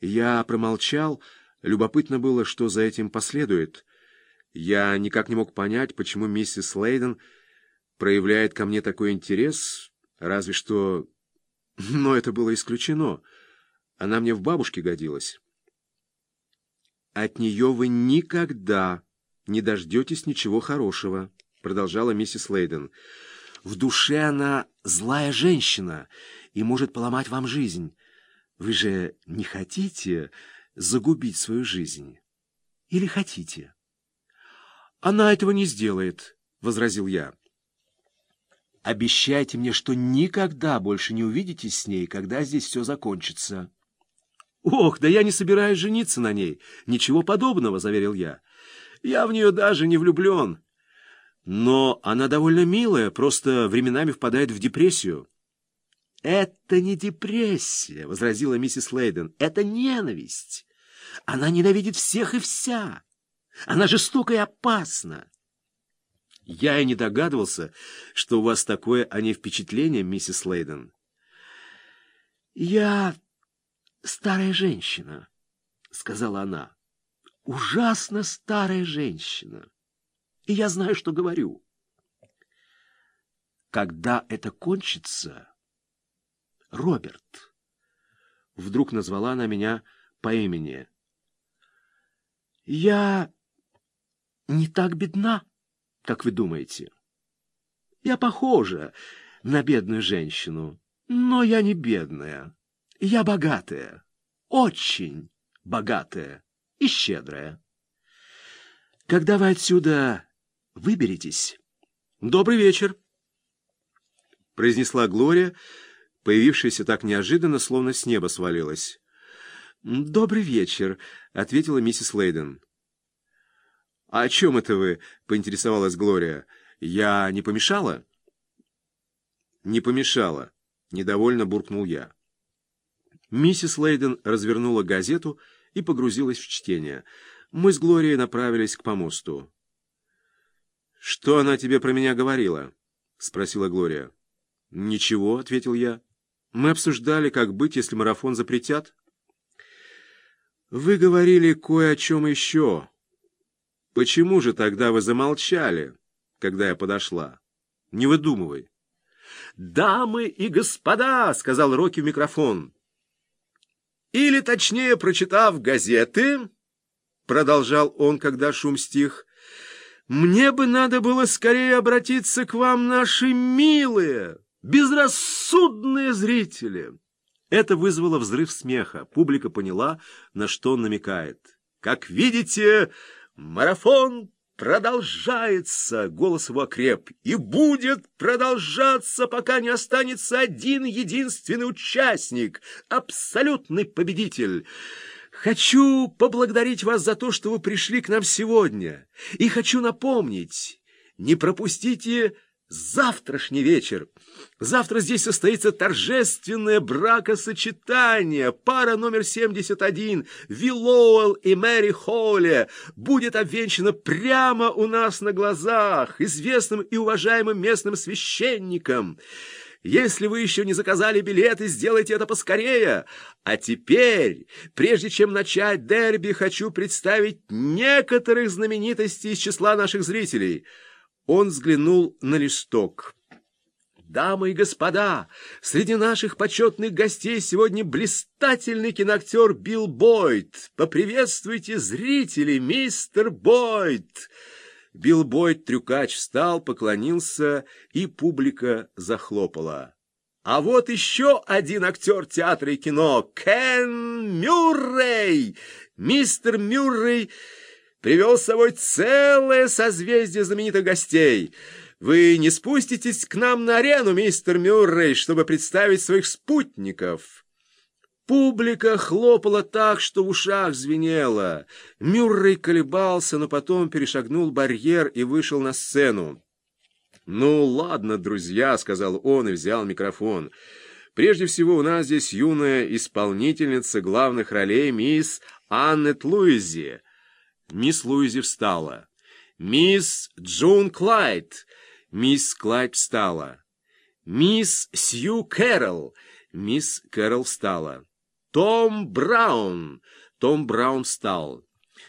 Я промолчал. Любопытно было, что за этим последует. Я никак не мог понять, почему миссис Лейден проявляет ко мне такой интерес, разве что... Но это было исключено. Она мне в бабушке годилась. «От нее вы никогда не дождетесь ничего хорошего», — продолжала миссис Лейден. «В душе она злая женщина и может поломать вам жизнь. Вы же не хотите загубить свою жизнь? Или хотите?» «Она этого не сделает», — возразил я. «Обещайте мне, что никогда больше не увидитесь с ней, когда здесь все закончится». «Ох, да я не собираюсь жениться на ней. Ничего подобного», — заверил я. «Я в нее даже не влюблен. Но она довольно милая, просто временами впадает в депрессию». «Это не депрессия», — возразила миссис Лейден. «Это ненависть. Она ненавидит всех и вся. Она жестока и опасна». Я и не догадывался, что у вас такое о ней впечатление, миссис Лейден. «Я старая женщина», — сказала она. «Ужасно старая женщина. И я знаю, что говорю. Когда это кончится, Роберт...» Вдруг назвала она меня по имени. «Я не так бедна, как вы думаете. Я похожа на бедную женщину, но я не бедная». Я богатая, очень богатая и щедрая. Когда вы отсюда выберетесь... Добрый вечер, произнесла Глория, появившаяся так неожиданно, словно с неба свалилась. «Добрый вечер», — ответила миссис Лейден. «А о чем это вы?» — поинтересовалась Глория. «Я не помешала?» «Не помешала», — недовольно буркнул я. Миссис Лейден развернула газету и погрузилась в чтение. Мы с Глорией направились к помосту. «Что она тебе про меня говорила?» — спросила Глория. «Ничего», — ответил я. «Мы обсуждали, как быть, если марафон запретят». «Вы говорили кое о чем еще. Почему же тогда вы замолчали, когда я подошла? Не выдумывай». «Дамы и господа!» — сказал Рокки в микрофон. Или, точнее, прочитав газеты, продолжал он, когда шум стих, мне бы надо было скорее обратиться к вам, наши милые, безрассудные зрители. Это вызвало взрыв смеха. Публика поняла, на что он намекает. Как видите, марафон продолжается, голос его окреп, и будет продолжаться, пока не останется один единственный участник, абсолютный победитель. Хочу поблагодарить вас за то, что вы пришли к нам сегодня, и хочу напомнить, не пропустите завтрашний вечер. Завтра здесь состоится торжественное бракосочетание. Пара номер 71, Виллоуэлл и Мэри Холли, будет обвенчана прямо у нас на глазах, известным и уважаемым местным священником. Если вы еще не заказали билеты, сделайте это поскорее. А теперь, прежде чем начать дерби, хочу представить некоторых знаменитостей из числа наших зрителей – он взглянул на листок. Дамы и господа, среди наших почетных гостей сегодня блистательный киноактер Билл Бойд. Поприветствуйте зрителей, мистер Бойд. Билл Бойд, трюкач, встал, поклонился, и публика захлопала. А вот еще один актер театра и кино — Кен Мюррей. Мистер Мюррей привел с собой целое созвездие знаменитых гостей. Вы не спуститесь к нам на арену, мистер Мюррей, чтобы представить своих спутников?» Публика хлопала так, что в ушах звенело. Мюррей колебался, но потом перешагнул барьер и вышел на сцену. «Ну, ладно, друзья», — сказал он и взял микрофон. «Прежде всего, у нас здесь юная исполнительница главных ролей мисс Аннет Луизи. Мисс Луизи встала. «Мисс Джун Клайд!» Мисс Клайд встала. «Мисс Сью Кэрролл!» Мисс Кэрролл встала. Том Браун!» Том Браун встал.